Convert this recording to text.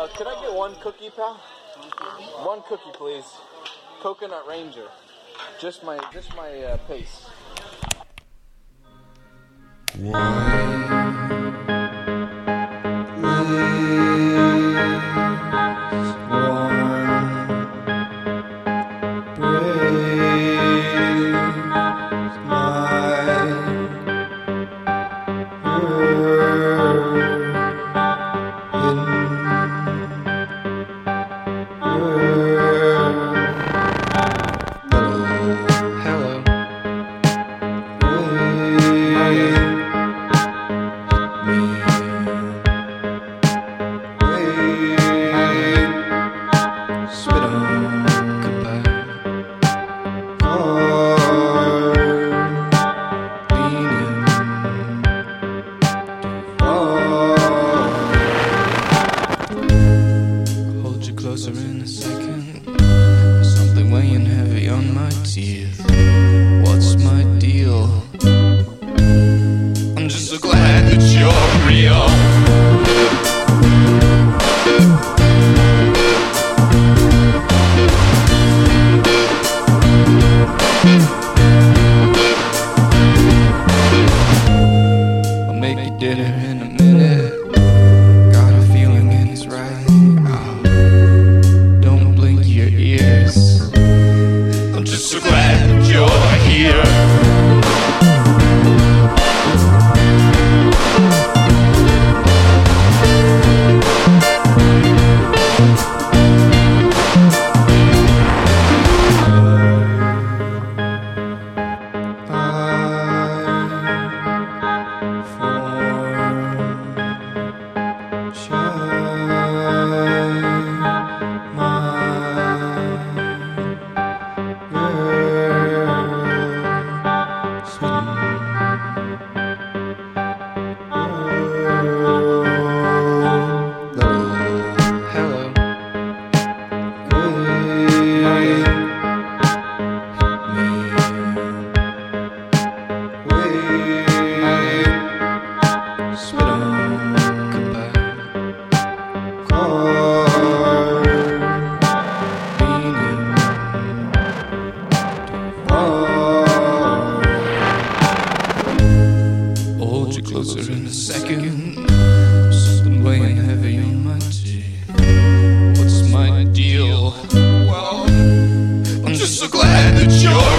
Uh, can I get one cookie, pal? One cookie, please. Coconut Ranger. Just my, just my uh, pace. Hello. Closer in a second. Something weighing heavy on my teeth. What's my deal? I'm just so glad that you're real. I'll make you dinner in a minute. Here. Closer in a second. Something weighing heavy on my teeth. What's my deal? Well, I'm just so glad that you're